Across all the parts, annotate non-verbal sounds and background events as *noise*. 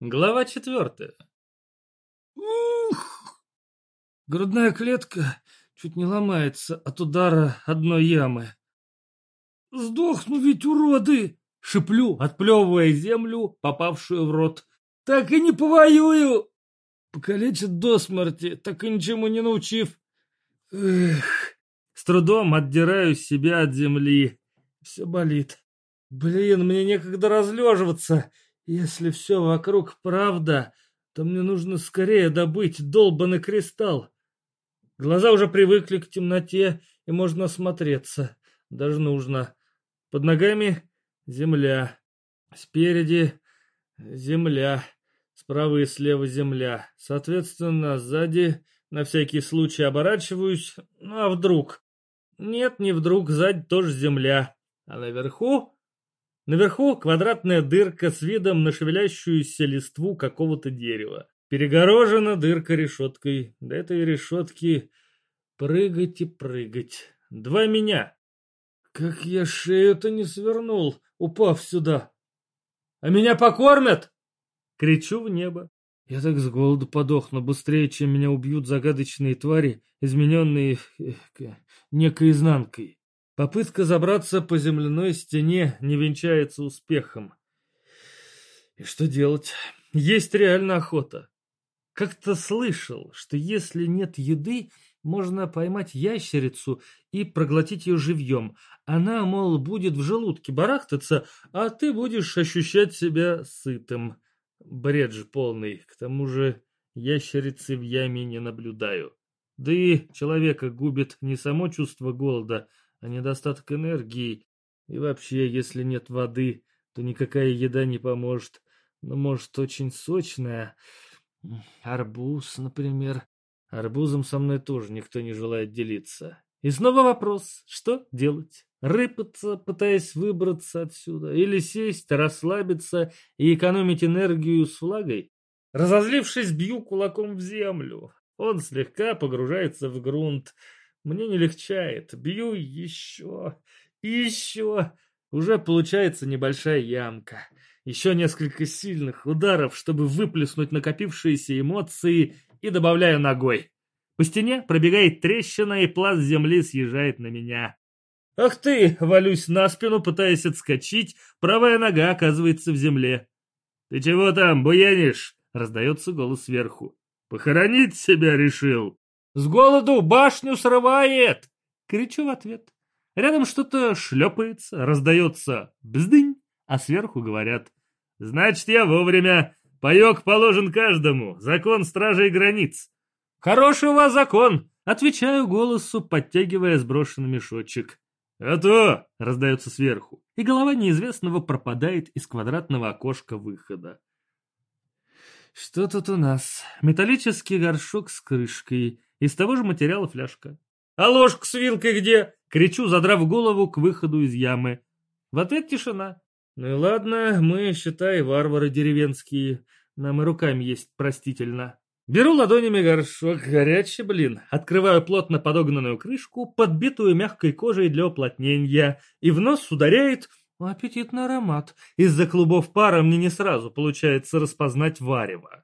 Глава четвертая. Ух! Грудная клетка чуть не ломается от удара одной ямы. «Сдохну ведь, уроды!» — шиплю, отплевывая землю, попавшую в рот. «Так и не повоюю!» Покалечит до смерти, так и ничему не научив. Эх, с трудом отдираю себя от земли. Все болит. Блин, мне некогда разлеживаться. Если все вокруг правда, то мне нужно скорее добыть долбанный кристалл. Глаза уже привыкли к темноте, и можно осмотреться. Даже нужно. Под ногами земля. Спереди земля. Справа и слева земля. Соответственно, сзади на всякий случай оборачиваюсь. Ну а вдруг? Нет, не вдруг, сзади тоже земля. А наверху Наверху квадратная дырка с видом на шевелящуюся листву какого-то дерева. Перегорожена дырка решеткой. До этой решетки прыгать и прыгать. Два меня. Как я шею-то не свернул, упав сюда. А меня покормят? Кричу в небо. Я так с голоду подохну быстрее, чем меня убьют загадочные твари, измененные э, некой изнанкой. Попытка забраться по земляной стене не венчается успехом. И что делать? Есть реально охота. Как-то слышал, что если нет еды, можно поймать ящерицу и проглотить ее живьем. Она, мол, будет в желудке барахтаться, а ты будешь ощущать себя сытым. Бред же полный. К тому же ящерицы в яме не наблюдаю. Да и человека губит не само чувство голода, а недостаток энергии. И вообще, если нет воды, то никакая еда не поможет. Но может очень сочная. Арбуз, например. Арбузом со мной тоже никто не желает делиться. И снова вопрос, что делать? Рыпаться, пытаясь выбраться отсюда, или сесть, расслабиться и экономить энергию с влагой? Разозлившись, бью кулаком в землю. Он слегка погружается в грунт. Мне не легчает. Бью еще, еще. Уже получается небольшая ямка. Еще несколько сильных ударов, чтобы выплеснуть накопившиеся эмоции, и добавляю ногой. По стене пробегает трещина, и пласт земли съезжает на меня. Ах ты, валюсь на спину, пытаясь отскочить, правая нога оказывается в земле. «Ты чего там, буянишь?» — раздается голос сверху. «Похоронить себя решил?» С голоду башню срывает!» Кричу в ответ. Рядом что-то шлепается, раздается бздынь, а сверху говорят. «Значит, я вовремя. Паек положен каждому. Закон стражей границ». «Хороший у вас закон!» Отвечаю голосу, подтягивая сброшенный мешочек. «А то!» — раздается сверху, и голова неизвестного пропадает из квадратного окошка выхода. Что тут у нас? Металлический горшок с крышкой, из того же материала фляжка. «А ложка с вилкой где?» — кричу, задрав голову к выходу из ямы. В ответ тишина. «Ну и ладно, мы, считай, варвары деревенские. Нам и руками есть простительно». Беру ладонями горшок, горячий, блин, открываю плотно подогнанную крышку, подбитую мягкой кожей для уплотнения, и в нос ударяет аппетитный аромат. Из-за клубов пара мне не сразу получается распознать варево.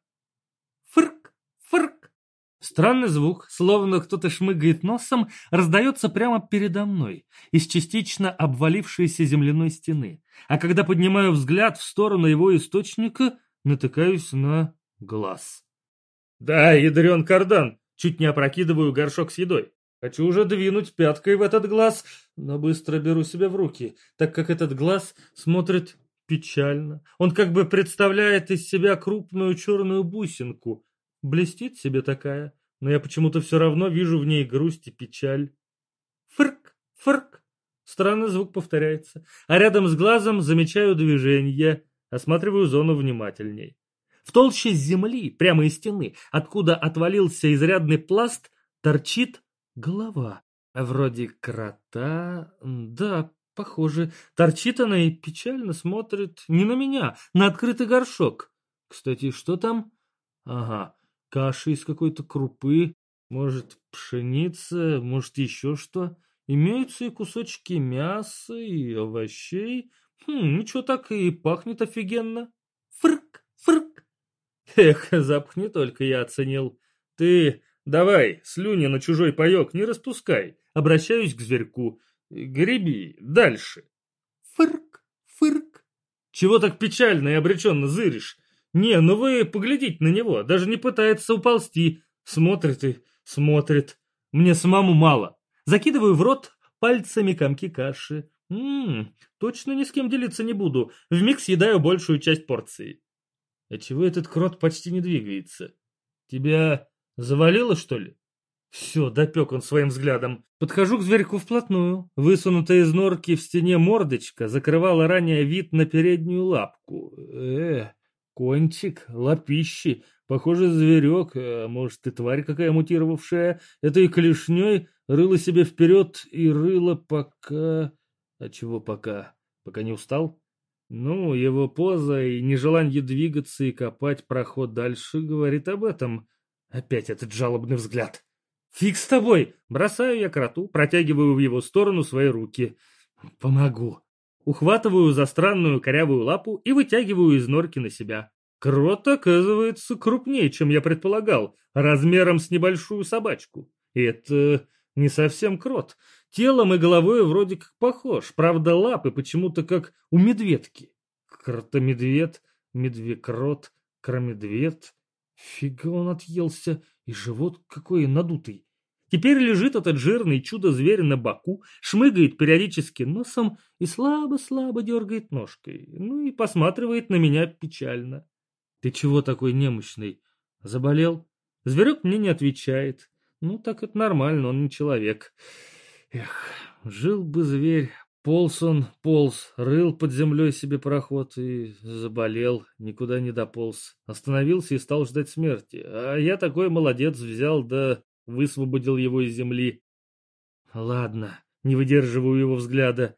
Странный звук, словно кто-то шмыгает носом, раздается прямо передо мной, из частично обвалившейся земляной стены. А когда поднимаю взгляд в сторону его источника, натыкаюсь на глаз. Да, ядрен кардан, чуть не опрокидываю горшок с едой. Хочу уже двинуть пяткой в этот глаз, но быстро беру себя в руки, так как этот глаз смотрит печально. Он как бы представляет из себя крупную черную бусинку, Блестит себе такая, но я почему-то все равно вижу в ней грусть и печаль. Фырк, фырк. Странный звук повторяется. А рядом с глазом замечаю движение, осматриваю зону внимательней. В толще земли, прямо из стены, откуда отвалился изрядный пласт, торчит голова. Вроде крота... Да, похоже. Торчит она и печально смотрит не на меня, на открытый горшок. Кстати, что там? Ага, каша из какой-то крупы, может, пшеница, может, еще что. Имеются и кусочки мяса, и овощей. Хм, ничего так и пахнет офигенно. Фрк, фрк. Эх, запах не только я оценил. Ты давай, слюни на чужой паек не распускай. Обращаюсь к зверьку. Греби, дальше. Фырк, фырк. Чего так печально и обреченно зыришь? Не, ну вы поглядите на него, даже не пытается уползти. Смотрит и смотрит. Мне самому мало. Закидываю в рот пальцами комки каши. Ммм, точно ни с кем делиться не буду. Вмиг съедаю большую часть порции. А чего этот крот почти не двигается? Тебя завалило, что ли? Все, допек он своим взглядом. Подхожу к зверьку вплотную. Высунутая из норки в стене мордочка закрывала ранее вид на переднюю лапку. Э, кончик, лапищи. Похоже, зверек, а может и тварь какая мутировавшая, этой клешней рыла себе вперед и рыла пока... А чего пока? Пока не устал? Ну, его поза и нежелание двигаться и копать проход дальше говорит об этом. Опять этот жалобный взгляд. «Фиг с тобой!» Бросаю я кроту, протягиваю в его сторону свои руки. «Помогу». Ухватываю за странную корявую лапу и вытягиваю из норки на себя. Крот оказывается крупнее, чем я предполагал, размером с небольшую собачку. И это не совсем крот. Телом и головой вроде как похож, правда лапы почему-то как у медведки. Кротомедвед, медвекрот, кромедвед. Фига он отъелся, и живот какой надутый. Теперь лежит этот жирный чудо-зверь на боку, шмыгает периодически носом и слабо-слабо дергает ножкой, ну и посматривает на меня печально. «Ты чего такой немощный? Заболел?» Зверек мне не отвечает. Ну, так это нормально, он не человек. Эх, жил бы зверь. Полз он, полз, рыл под землей себе проход и заболел, никуда не дополз. Остановился и стал ждать смерти. А я такой молодец взял да высвободил его из земли. Ладно, не выдерживаю его взгляда.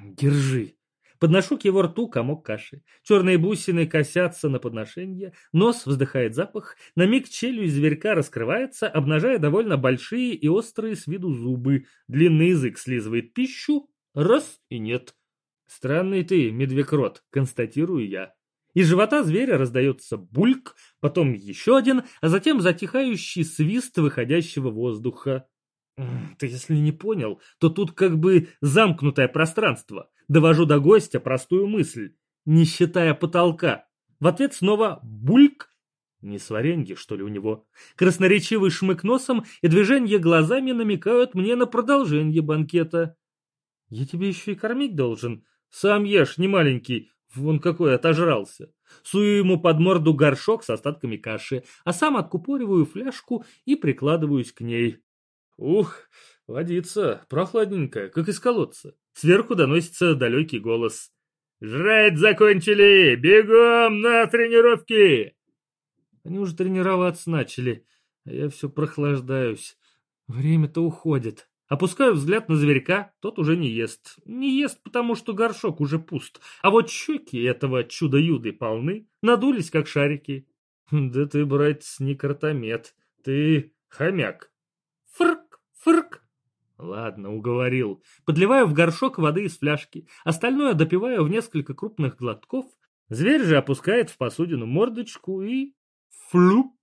Держи. Подношу к его рту комок каши. Черные бусины косятся на подношение, нос вздыхает запах, на миг челюсть зверька раскрывается, обнажая довольно большие и острые с виду зубы. Длинный язык слизывает пищу, раз и нет. Странный ты, медвекрот, констатирую я. Из живота зверя раздается бульк, потом еще один, а затем затихающий свист выходящего воздуха. Ты если не понял, то тут как бы замкнутое пространство. Довожу до гостя простую мысль, не считая потолка. В ответ снова бульк. Не сваренье, что ли, у него? Красноречивый шмык носом и движение глазами намекают мне на продолжение банкета. Я тебе еще и кормить должен. Сам ешь, не маленький, вон какой отожрался. Сую ему под морду горшок с остатками каши, а сам откупориваю фляжку и прикладываюсь к ней. Ух, водица, прохладненькая, как из колодца. Сверху доносится далекий голос. «Жрать закончили! Бегом на тренировки!» Они уже тренироваться начали, а я все прохлаждаюсь. Время-то уходит. Опускаю взгляд на зверька, тот уже не ест. Не ест, потому что горшок уже пуст. А вот щеки этого чудо-юды полны, надулись, как шарики. Да ты, братец, не картомет, ты хомяк. Фрк, фрк. Ладно, уговорил. Подливаю в горшок воды из фляжки. Остальное допиваю в несколько крупных глотков. Зверь же опускает в посудину мордочку и... Флюп.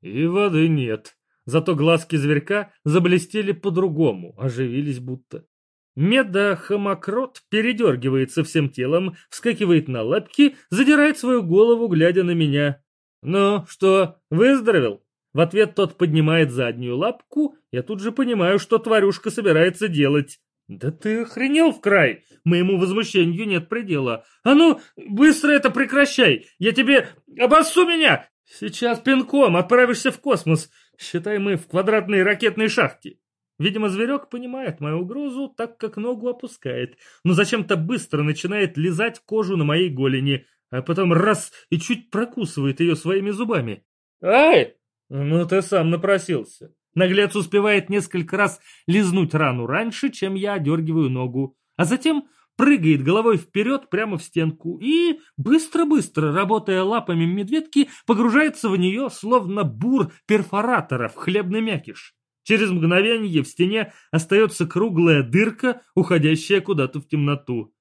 И воды нет. Зато глазки зверька заблестели по-другому, оживились будто. Меда-хомокрот передергивается всем телом, вскакивает на лапки, задирает свою голову, глядя на меня. «Ну, что, выздоровел?» В ответ тот поднимает заднюю лапку, я тут же понимаю, что тварюшка собирается делать. «Да ты охренел в край! Моему возмущению нет предела! А ну, быстро это прекращай! Я тебе... Обоссу меня! Сейчас пинком отправишься в космос! Считай, мы в квадратной ракетной шахте. Видимо, зверек понимает мою угрозу, так как ногу опускает, но зачем-то быстро начинает лизать кожу на моей голени, а потом раз и чуть прокусывает ее своими зубами. «Ай! Ну ты сам напросился!» Наглец успевает несколько раз лизнуть рану раньше, чем я одергиваю ногу, а затем прыгает головой вперед прямо в стенку и, быстро-быстро, работая лапами медведки, погружается в нее, словно бур перфоратора в хлебный мякиш. Через мгновение в стене остается круглая дырка, уходящая куда-то в темноту.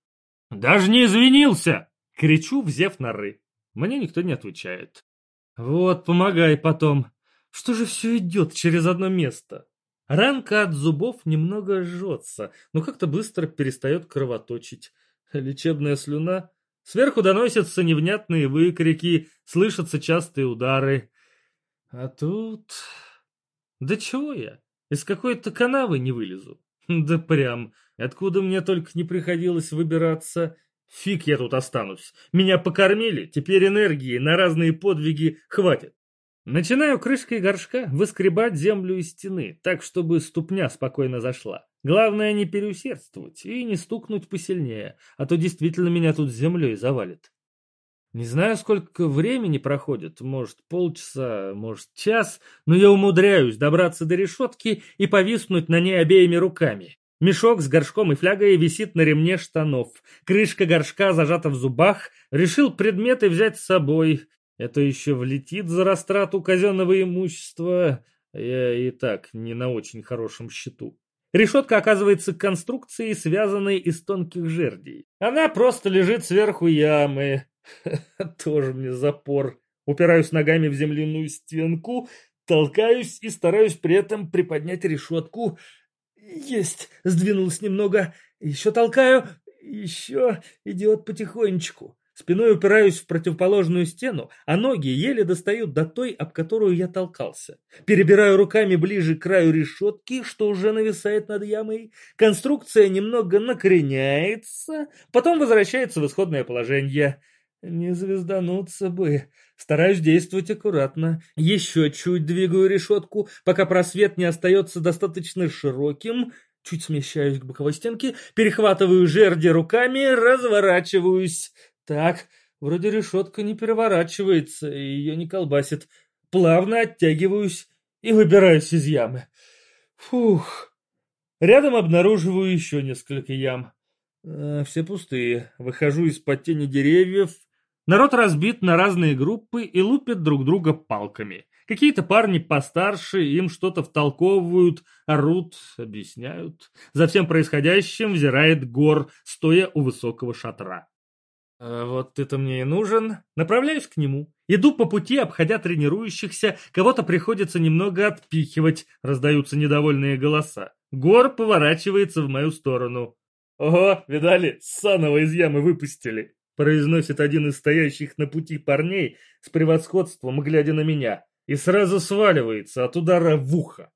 «Даже не извинился!» — кричу, взяв норы. Мне никто не отвечает. Вот, помогай потом. Что же все идет через одно место? Ранка от зубов немного жжется, но как-то быстро перестает кровоточить. Лечебная слюна. Сверху доносятся невнятные выкрики, слышатся частые удары. А тут... Да чего я? Из какой-то канавы не вылезу. Да прям, откуда мне только не приходилось выбираться. Фиг я тут останусь. Меня покормили, теперь энергии на разные подвиги хватит. Начинаю крышкой горшка выскребать землю из стены, так, чтобы ступня спокойно зашла. Главное не переусердствовать и не стукнуть посильнее, а то действительно меня тут землей завалит. Не знаю, сколько времени проходит, может полчаса, может час, но я умудряюсь добраться до решетки и повиснуть на ней обеими руками. Мешок с горшком и флягой висит на ремне штанов. Крышка горшка зажата в зубах. Решил предметы взять с собой. Это еще влетит за растрату казенного имущества. Я и так не на очень хорошем счету. Решетка оказывается конструкцией, связанной из тонких жердей. Она просто лежит сверху ямы. *laughs* Тоже мне запор. Упираюсь ногами в земляную стенку, толкаюсь и стараюсь при этом приподнять решетку. Есть, сдвинулась немного. Еще толкаю, еще идет потихонечку. Спиной упираюсь в противоположную стену, а ноги еле достают до той, об которую я толкался. Перебираю руками ближе к краю решетки, что уже нависает над ямой. Конструкция немного накреняется, потом возвращается в исходное положение. Не звездануться бы. Стараюсь действовать аккуратно. Еще чуть двигаю решетку, пока просвет не остается достаточно широким. Чуть смещаюсь к боковой стенке, перехватываю жерди руками, разворачиваюсь. Так, вроде решетка не переворачивается, и ее не колбасит. Плавно оттягиваюсь и выбираюсь из ямы. Фух. Рядом обнаруживаю еще несколько ям. А, все пустые. Выхожу из-под тени деревьев, Народ разбит на разные группы и лупят друг друга палками. Какие-то парни постарше им что-то втолковывают, орут, объясняют. За всем происходящим взирает гор, стоя у высокого шатра. А вот это мне и нужен. Направляюсь к нему. Иду по пути, обходя тренирующихся, кого-то приходится немного отпихивать, раздаются недовольные голоса. Гор поворачивается в мою сторону. «Ого, видали, Санова из ямы выпустили!» произносит один из стоящих на пути парней с превосходством, глядя на меня, и сразу сваливается от удара в ухо.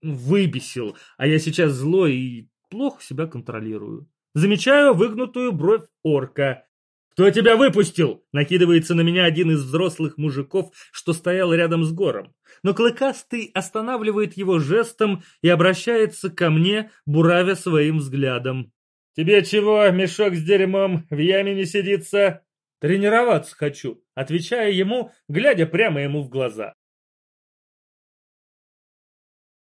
Выбесил, а я сейчас злой и плохо себя контролирую. Замечаю выгнутую бровь орка. «Кто тебя выпустил?» — накидывается на меня один из взрослых мужиков, что стоял рядом с гором. Но Клыкастый останавливает его жестом и обращается ко мне, буравя своим взглядом. «Тебе чего, мешок с дерьмом, в яме не сидится?» «Тренироваться хочу», отвечая ему, глядя прямо ему в глаза.